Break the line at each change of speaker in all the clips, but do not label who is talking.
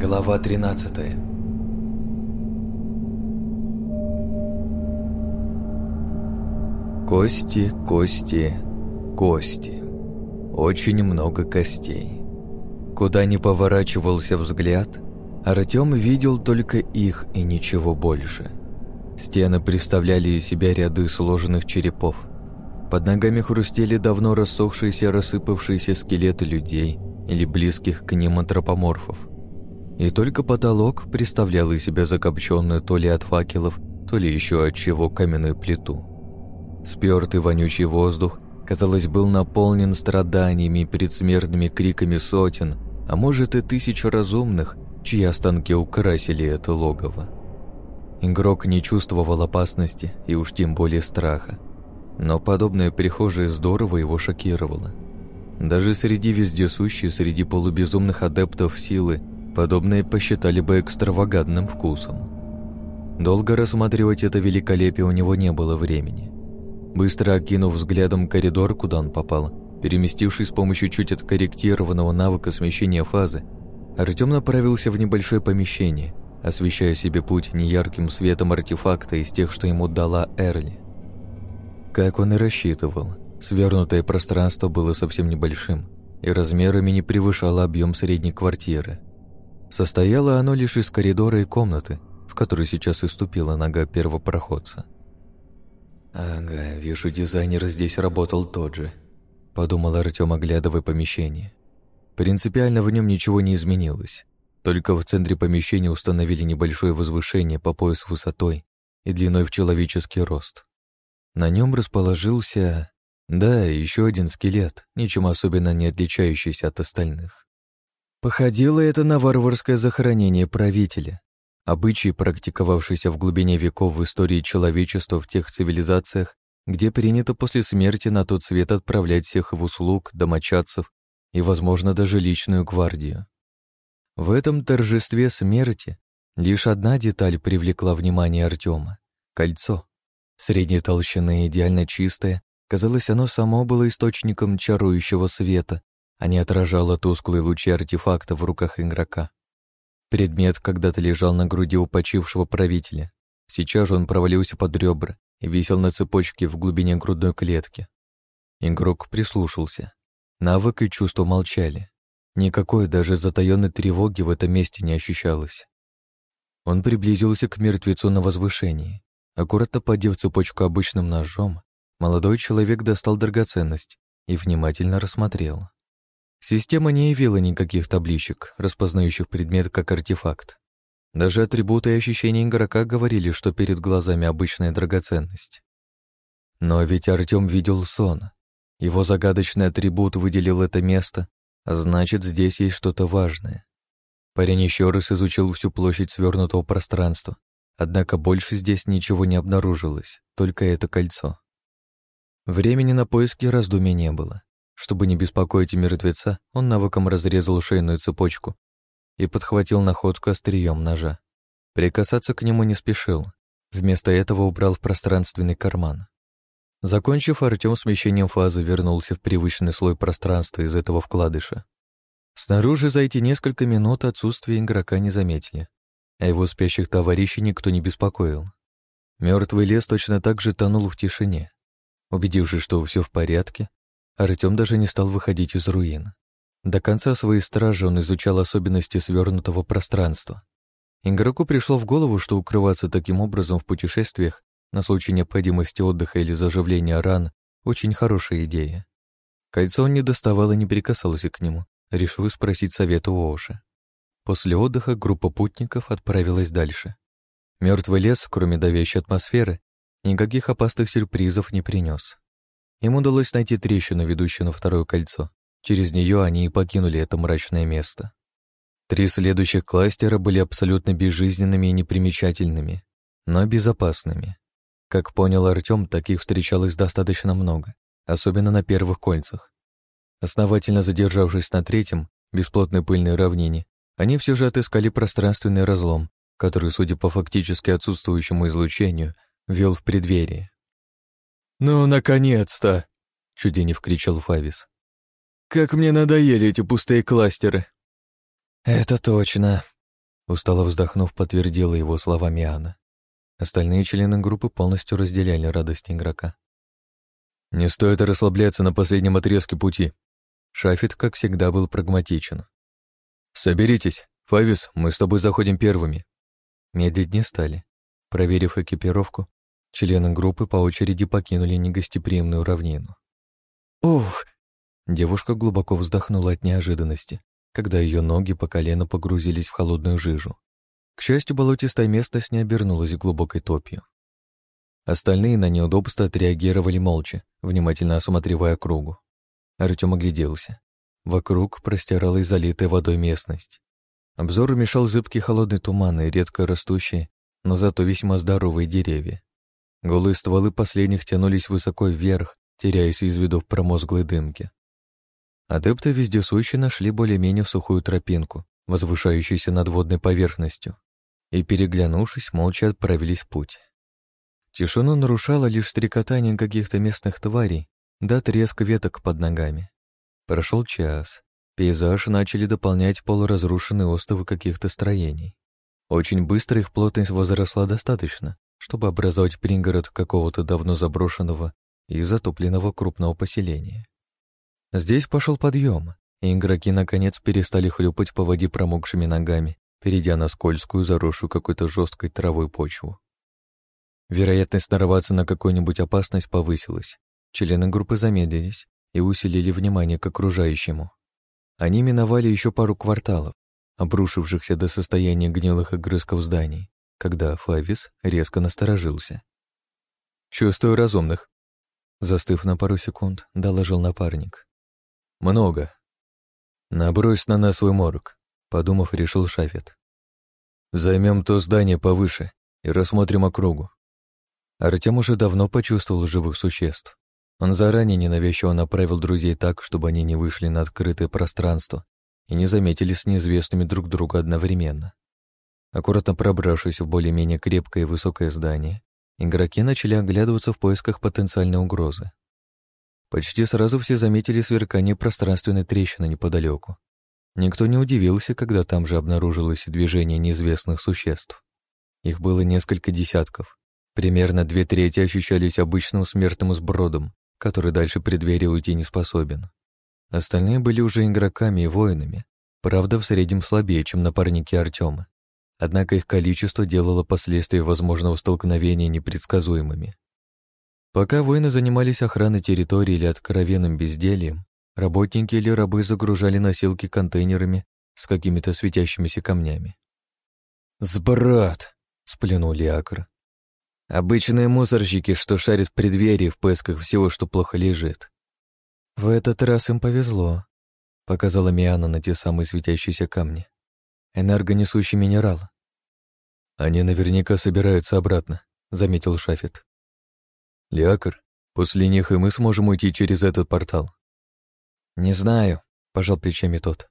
Глава 13 Кости, кости, кости. Очень много костей. Куда ни поворачивался взгляд, Артем видел только их и ничего больше. Стены представляли из себя ряды сложенных черепов. Под ногами хрустели давно рассохшиеся рассыпавшиеся скелеты людей или близких к ним антропоморфов. И только потолок представлял из себя закопченную то ли от факелов, то ли еще от чего каменную плиту. Спертый вонючий воздух, казалось, был наполнен страданиями и предсмертными криками сотен, а может и тысяч разумных, чьи останки украсили это логово. Игрок не чувствовал опасности и уж тем более страха. Но подобное прихожее здорово его шокировало. Даже среди вездесущих, среди полубезумных адептов силы, подобное посчитали бы экстравагантным вкусом. Долго рассматривать это великолепие у него не было времени. Быстро окинув взглядом коридор, куда он попал, переместившись с помощью чуть откорректированного навыка смещения фазы, Артем направился в небольшое помещение, освещая себе путь неярким светом артефакта из тех, что ему дала Эрли. Как он и рассчитывал, свернутое пространство было совсем небольшим и размерами не превышало объем средней квартиры. Состояло оно лишь из коридора и комнаты, в которой сейчас и ступила нога первопроходца. «Ага, вижу, дизайнер здесь работал тот же», — подумал Артем, оглядывая помещение. Принципиально в нем ничего не изменилось. Только в центре помещения установили небольшое возвышение по пояс высотой и длиной в человеческий рост. На нем расположился, да, еще один скелет, ничем особенно не отличающийся от остальных. Походило это на варварское захоронение правителя, обычай, практиковавшийся в глубине веков в истории человечества в тех цивилизациях, где принято после смерти на тот свет отправлять всех в услуг, домочадцев и, возможно, даже личную гвардию. В этом торжестве смерти лишь одна деталь привлекла внимание Артема — кольцо. Средней толщины идеально чистое, казалось, оно само было источником чарующего света, а не отражало тусклые лучи артефакта в руках игрока. Предмет когда-то лежал на груди у почившего правителя. Сейчас же он провалился под ребра и висел на цепочке в глубине грудной клетки. Игрок прислушался. Навык и чувство молчали. Никакой даже затаенной тревоги в этом месте не ощущалось. Он приблизился к мертвецу на возвышении. Аккуратно подев цепочку обычным ножом, молодой человек достал драгоценность и внимательно рассмотрел. Система не явила никаких табличек, распознающих предмет как артефакт. Даже атрибуты и ощущения игрока говорили, что перед глазами обычная драгоценность. Но ведь Артем видел сон, его загадочный атрибут выделил это место, а значит, здесь есть что-то важное. Парень еще раз изучил всю площадь свернутого пространства, однако больше здесь ничего не обнаружилось, только это кольцо. Времени на поиски раздумий не было. Чтобы не беспокоить мертвеца, он навыком разрезал шейную цепочку и подхватил находку острием ножа. Прикасаться к нему не спешил, вместо этого убрал в пространственный карман. Закончив, Артем смещением фазы вернулся в привычный слой пространства из этого вкладыша. Снаружи за эти несколько минут отсутствие игрока не заметили, а его спящих товарищей никто не беспокоил. Мертвый лес точно так же тонул в тишине. Убедившись, что все в порядке, Артем даже не стал выходить из руин. До конца своей стражи он изучал особенности свернутого пространства. Игроку пришло в голову, что укрываться таким образом в путешествиях на случай необходимости отдыха или заживления ран — очень хорошая идея. Кольцо он не доставал и не прикасался к нему, решив спросить совета у Оши. После отдыха группа путников отправилась дальше. Мертвый лес, кроме давящей атмосферы, никаких опасных сюрпризов не принес. Им удалось найти трещину, ведущую на второе кольцо. Через нее они и покинули это мрачное место. Три следующих кластера были абсолютно безжизненными и непримечательными, но безопасными. Как понял Артем, таких встречалось достаточно много, особенно на первых кольцах. Основательно задержавшись на третьем, бесплотной пыльной равнине, они все же отыскали пространственный разлом, который, судя по фактически отсутствующему излучению, вел в преддверие. «Ну, наконец-то!» — чуденев кричал Фавис. «Как мне надоели эти пустые кластеры!» «Это точно!» Устало вздохнув, подтвердила его словами Анна. Остальные члены группы полностью разделяли радость игрока. «Не стоит расслабляться на последнем отрезке пути». Шафит, как всегда, был прагматичен. «Соберитесь. Фавис, мы с тобой заходим первыми». Медлить не стали. Проверив экипировку, члены группы по очереди покинули негостеприимную равнину. «Ух!» Девушка глубоко вздохнула от неожиданности, когда ее ноги по колено погрузились в холодную жижу. К счастью, болотистая местность не обернулась глубокой топью. Остальные на неудобство отреагировали молча, внимательно осматривая кругу. Артем огляделся. Вокруг простиралась залитая водой местность. Обзору мешал зыбкий холодный туман и редко растущие, но зато весьма здоровые деревья. Голые стволы последних тянулись высоко вверх, теряясь из виду в промозглой дымке. Адепты вездесущие нашли более-менее сухую тропинку, возвышающуюся над водной поверхностью, и, переглянувшись, молча отправились в путь. Тишину нарушало лишь стрекотание каких-то местных тварей да треск веток под ногами. Прошел час. Пейзаж начали дополнять полуразрушенные остовы каких-то строений. Очень быстро их плотность возросла достаточно, чтобы образовать пригород какого-то давно заброшенного и затопленного крупного поселения. Здесь пошел подъем, и игроки наконец перестали хлюпать по воде промокшими ногами перейдя на скользкую, заросшую какой-то жесткой травой почву. Вероятность нарваться на какую-нибудь опасность повысилась. Члены группы замедлились и усилили внимание к окружающему. Они миновали еще пару кварталов, обрушившихся до состояния гнилых огрызков зданий, когда Фавис резко насторожился. «Чувствую разумных», — застыв на пару секунд, доложил напарник. «Много. Набрось на нас свой морг. Подумав, решил Шафет. Займем то здание повыше и рассмотрим округу. Артем уже давно почувствовал живых существ. Он заранее ненавязчиво направил друзей так, чтобы они не вышли на открытое пространство и не заметили с неизвестными друг друга одновременно. Аккуратно пробравшись в более-менее крепкое и высокое здание, игроки начали оглядываться в поисках потенциальной угрозы. Почти сразу все заметили сверкание пространственной трещины неподалеку. Никто не удивился, когда там же обнаружилось движение неизвестных существ. Их было несколько десятков. Примерно две трети ощущались обычным смертным сбродом, который дальше преддверия уйти не способен. Остальные были уже игроками и воинами, правда, в среднем слабее, чем напарники Артема. Однако их количество делало последствия возможного столкновения непредсказуемыми. Пока воины занимались охраной территории или откровенным бездельем, Работники или рабы загружали носилки контейнерами с какими-то светящимися камнями. «Сброд!» — сплюнул Лиакр. «Обычные мусорщики, что шарят в преддверии в поисках всего, что плохо лежит». «В этот раз им повезло», — показала Миана на те самые светящиеся камни. «Энергонесущий минерал». «Они наверняка собираются обратно», — заметил Шафет. «Лиакр, после них и мы сможем уйти через этот портал». «Не знаю», — пожал плечами тот.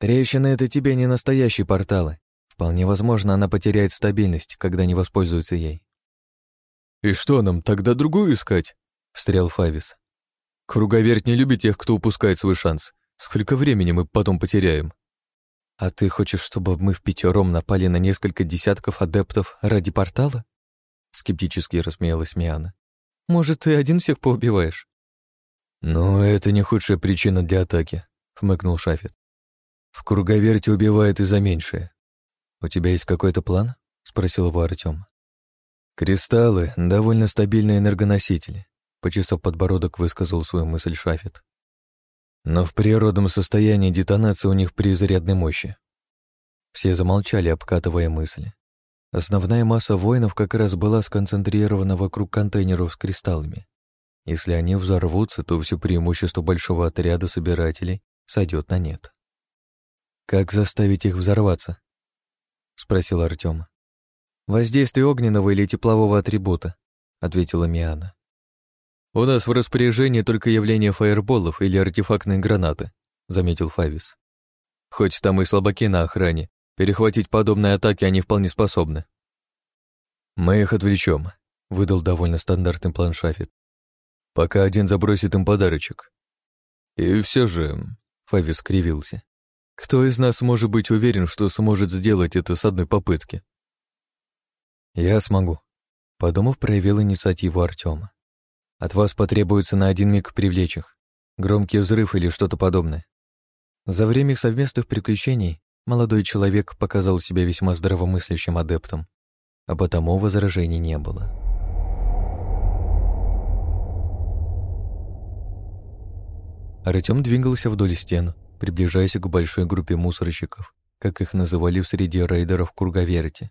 «Трещины — это тебе не настоящие порталы. Вполне возможно, она потеряет стабильность, когда не воспользуется ей».
«И что нам, тогда другую искать?» — встрял Фавис. «Круговерть не любит тех, кто упускает свой шанс. Сколько времени мы потом потеряем?»
«А ты хочешь, чтобы мы в пятером напали на несколько десятков адептов ради портала?» Скептически рассмеялась Миана. «Может, ты один всех поубиваешь?»
«Но это не худшая причина для атаки», — хмыкнул Шафет. «В круговерте убивает и за меньшее».
«У тебя есть какой-то план?» — спросил его Артем.
«Кристаллы — довольно стабильные энергоносители», —
почесав подбородок, высказал свою мысль Шафет.
«Но в природном состоянии детонация у них при зарядной мощи».
Все замолчали, обкатывая мысли. Основная масса воинов как раз была сконцентрирована вокруг контейнеров с кристаллами. Если они взорвутся, то все преимущество большого отряда собирателей сойдет на нет. «Как заставить их взорваться?» — спросил Артем. «Воздействие огненного или теплового атрибута», — ответила Миана.
«У нас в распоряжении только явление фаерболов или артефактные гранаты», — заметил Фавис. «Хоть там и слабаки на охране, перехватить подобные атаки они вполне способны».
«Мы их отвлечем», — выдал довольно стандартный план Шафет
пока один забросит им подарочек. И все же, Фави скривился. Кто из нас может быть уверен, что сможет сделать это с одной попытки? Я смогу. Подумав, проявил инициативу Артема. От вас потребуется на один миг привлечь их. Громкий взрыв или что-то подобное. За время их совместных приключений молодой человек показал себя весьма здравомыслящим адептом, а потому возражений не было. Артем двигался вдоль стен, приближаясь к большой группе мусорщиков, как их называли в среде рейдеров Кургаверти.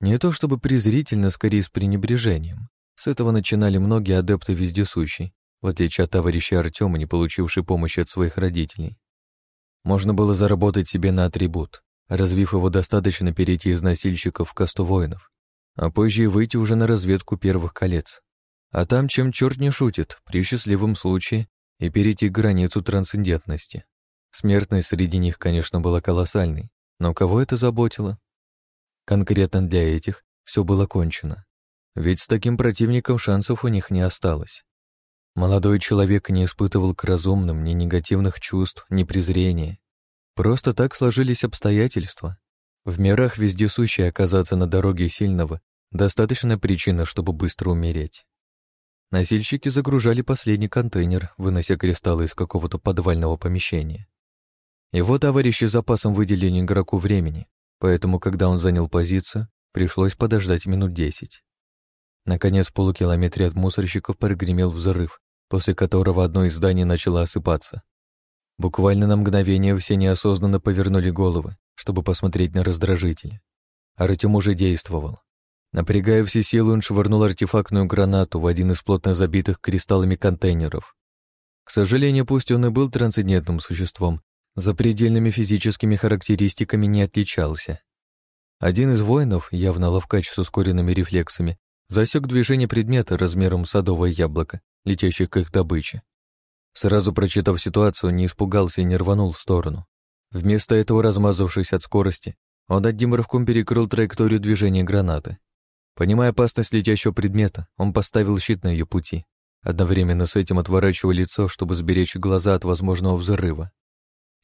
Не то чтобы презрительно, скорее с пренебрежением. С этого начинали многие адепты вездесущей, в отличие от товарища Артема, не получивший помощи от своих родителей. Можно было заработать себе на атрибут, развив его достаточно перейти из носильщиков в касту воинов, а позже и выйти уже на разведку первых колец. А там, чем черт не шутит, при счастливом случае, и перейти границу трансцендентности. Смертность среди них, конечно, была колоссальной, но кого это заботило? Конкретно для этих все было кончено. Ведь с таким противником шансов у них не осталось. Молодой человек не испытывал к разумным ни негативных чувств, ни презрения. Просто так сложились обстоятельства. В мирах вездесущей оказаться на дороге сильного — достаточная причина, чтобы быстро умереть. Носильщики загружали последний контейнер, вынося кристаллы из какого-то подвального помещения. Его товарищи запасом выделили игроку времени, поэтому, когда он занял позицию, пришлось подождать минут десять. Наконец, в полукилометре от мусорщиков прогремел взрыв, после которого одно из зданий начало осыпаться. Буквально на мгновение все неосознанно повернули головы, чтобы посмотреть на раздражитель. Артем уже действовал. Напрягая все силы, он швырнул артефактную гранату в один из плотно забитых кристаллами контейнеров. К сожалению, пусть он и был трансцендентным существом, за предельными физическими характеристиками не отличался. Один из воинов, явно ловкач с ускоренными рефлексами, засек движение предмета размером садовое яблоко, летящих к их добыче. Сразу прочитав ситуацию, не испугался и не рванул в сторону. Вместо этого, размазавшись от скорости, он одним рывком перекрыл траекторию движения гранаты. Понимая опасность летящего предмета, он поставил щит на ее пути, одновременно с этим отворачивая лицо, чтобы сберечь глаза от возможного взрыва.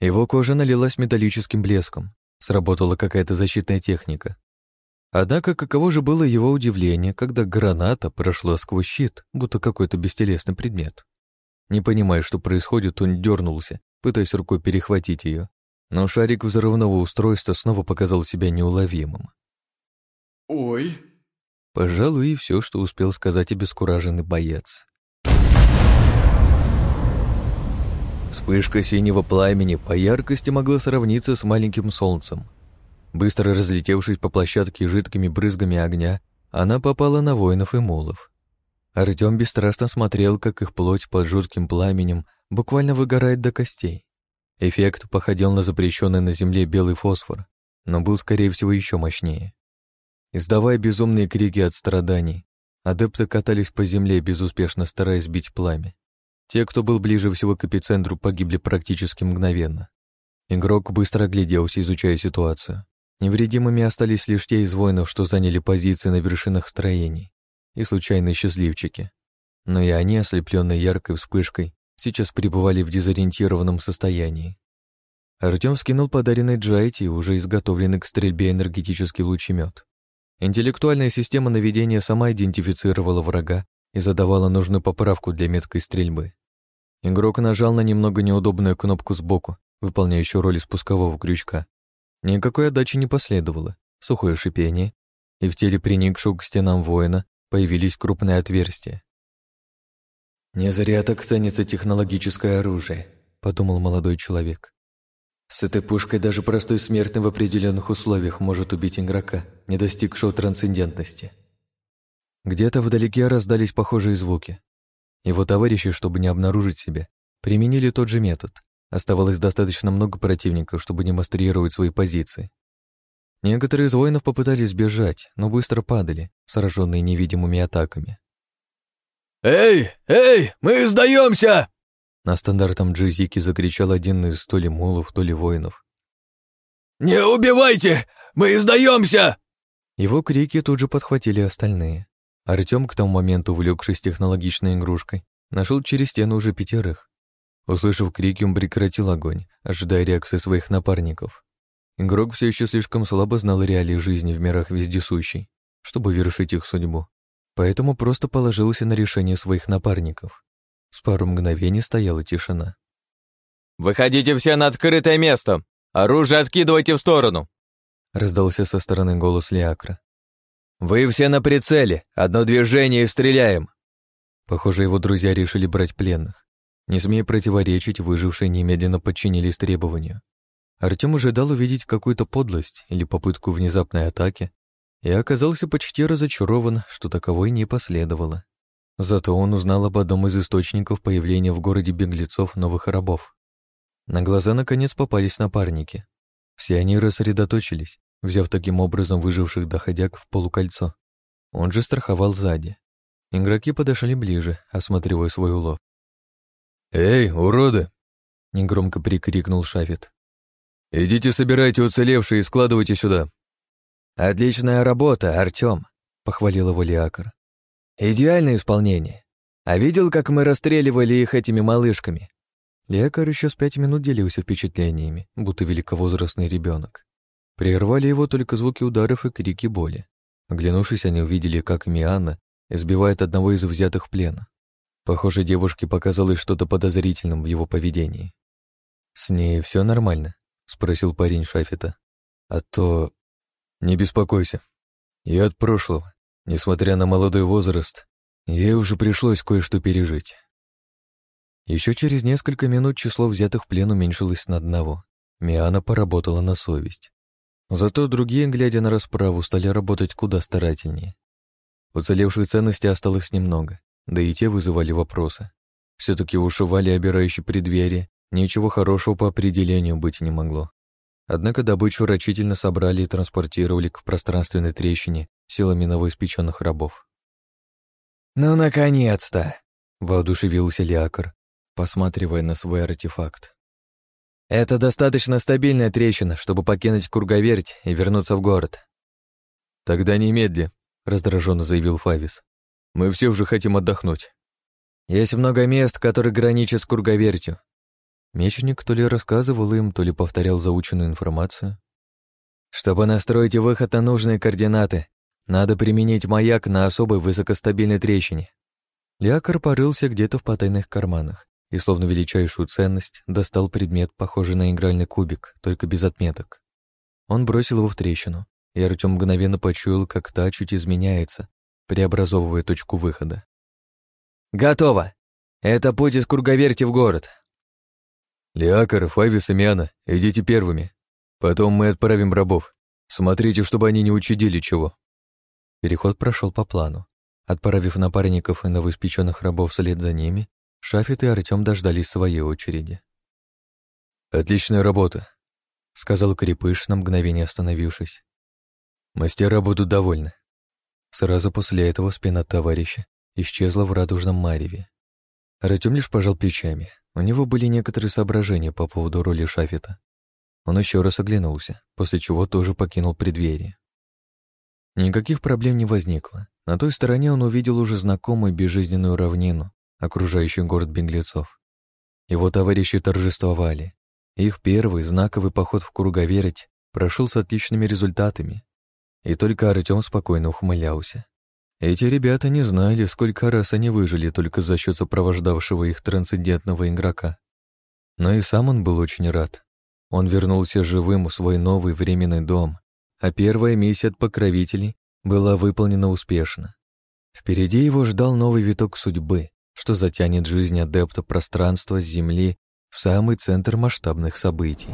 Его кожа налилась металлическим блеском. Сработала какая-то защитная техника. Однако каково же было его удивление, когда граната прошла сквозь щит, будто какой-то бестелесный предмет. Не понимая, что происходит, он дернулся, пытаясь рукой перехватить ее. Но шарик взрывного устройства снова показал себя неуловимым.
«Ой!»
Пожалуй, и все, что успел сказать обескураженный боец. Вспышка синего пламени по яркости могла сравниться с маленьким солнцем. Быстро разлетевшись по площадке жидкими брызгами огня, она попала на воинов и мулов. Артем бесстрастно смотрел, как их плоть под жутким пламенем буквально выгорает до костей. Эффект походил на запрещенный на земле белый фосфор, но был, скорее всего, еще мощнее. Издавая безумные крики от страданий, адепты катались по земле, безуспешно стараясь сбить пламя. Те, кто был ближе всего к эпицентру, погибли практически мгновенно. Игрок быстро огляделся, изучая ситуацию. Невредимыми остались лишь те из воинов, что заняли позиции на вершинах строений, и случайные счастливчики. Но и они, ослепленные яркой вспышкой, сейчас пребывали в дезориентированном состоянии. Артем скинул подаренный Джайти, уже изготовленный к стрельбе энергетический лучемет. Интеллектуальная система наведения сама идентифицировала врага и задавала нужную поправку для меткой стрельбы. Игрок нажал на немного неудобную кнопку сбоку, выполняющую роль спускового крючка. Никакой отдачи не последовало, сухое шипение, и в теле приникшего к стенам воина появились крупные отверстия. «Не зря так ценится технологическое оружие», — подумал молодой человек. «С этой пушкой даже простой смертный в определенных условиях может убить игрока, не достигшего трансцендентности». Где-то вдалеке раздались похожие звуки. Его товарищи, чтобы не обнаружить себя, применили тот же метод. Оставалось достаточно много противников, чтобы демонстрировать свои позиции. Некоторые из воинов попытались бежать, но быстро падали, сраженные невидимыми атаками.
«Эй, эй, мы сдаемся!»
На стандартном джизике закричал один из то ли мулов, то ли воинов.
«Не убивайте! Мы сдаемся!»
Его крики тут же подхватили остальные. Артем, к тому моменту увлекшись технологичной игрушкой, нашел через стену уже пятерых. Услышав крики, он прекратил огонь, ожидая реакции своих напарников. Игрок все еще слишком слабо знал реалии жизни в мирах вездесущей, чтобы вершить их судьбу, поэтому просто положился на решение своих напарников. С пару мгновений стояла тишина.
«Выходите все на открытое место! Оружие откидывайте в сторону!» раздался со стороны голос Лиакра. «Вы все на прицеле! Одно движение и стреляем!»
Похоже, его друзья решили брать пленных. Не смея противоречить, выжившие немедленно подчинились требованию. Артем ожидал увидеть какую-то подлость или попытку внезапной атаки, и оказался почти разочарован, что таковой не последовало. Зато он узнал об одном из источников появления в городе беглецов новых рабов. На глаза наконец попались напарники. Все они рассредоточились, взяв таким образом выживших доходяг в полукольцо. Он же страховал сзади. Игроки подошли ближе, осматривая свой улов.
«Эй, уроды!»
— негромко прикрикнул Шафет.
«Идите собирайте уцелевшие и складывайте сюда».
«Отличная работа, Артём», — похвалил его Лиакар. «Идеальное исполнение. А видел, как мы расстреливали их этими малышками?»
Лиакар еще с пять минут делился впечатлениями, будто великовозрастный ребенок. Прервали его только звуки ударов и крики боли. Оглянувшись, они увидели, как Мианна избивает одного из взятых в плен. Похоже, девушке показалось что-то подозрительным в его поведении. «С ней все нормально?» — спросил парень Шафета. «А то...» «Не беспокойся. Я от прошлого. Несмотря на молодой возраст, ей уже пришлось кое-что пережить». Еще через несколько минут число взятых в плен уменьшилось на одного. Миана поработала на совесть. Зато другие, глядя на расправу, стали работать куда старательнее. Уцелевших ценностей осталось немного да и те вызывали вопросы. Все-таки у Шували, обирающей преддверие, ничего хорошего по определению быть не могло. Однако добычу рачительно собрали и транспортировали к пространственной трещине силами новоиспеченных рабов.
«Ну, наконец-то!»
— воодушевился Лиакар, посматривая на свой артефакт.
«Это достаточно стабильная трещина, чтобы покинуть Курговерть и вернуться в город».
«Тогда немедли», — раздраженно заявил Фавис. Мы все уже хотим отдохнуть.
Есть много мест, которые граничат с Курговертью.
Мечник то ли рассказывал им, то ли повторял заученную информацию.
Чтобы настроить выход на нужные координаты, надо применить маяк на особой высокостабильной трещине.
Лиакар порылся где-то в потайных карманах и, словно величайшую ценность, достал предмет, похожий на игральный кубик, только без отметок. Он бросил его в трещину, и Артем мгновенно почуял, как та чуть изменяется, преобразовывая точку выхода.
«Готово! Это путь из Кургаверти в город!»
«Лиакар, Фавис и Миана, идите первыми. Потом мы отправим рабов. Смотрите, чтобы они не учудили чего».
Переход прошел по плану. Отправив напарников и новоиспеченных рабов вслед за ними, Шафет и Артем дождались своей очереди.
«Отличная работа», —
сказал Крепыш, на мгновение остановившись.
«Мастера будут довольны.
Сразу после этого спина товарища исчезла в радужном мареве. Артем лишь пожал плечами. У него были некоторые соображения по поводу роли Шафета. Он еще раз оглянулся, после чего тоже покинул преддверие. Никаких проблем не возникло. На той стороне он увидел уже знакомую безжизненную равнину, окружающую город беглецов. Его товарищи торжествовали. Их первый знаковый поход в Круговерть прошел с отличными результатами. И только Артем спокойно ухмылялся. Эти ребята не знали, сколько раз они выжили только за счет сопровождавшего их трансцендентного игрока. Но и сам он был очень рад. Он вернулся живым в свой новый временный дом, а первая миссия от покровителей была выполнена успешно. Впереди его ждал новый виток судьбы, что затянет жизнь адепта пространства с Земли в самый центр масштабных событий.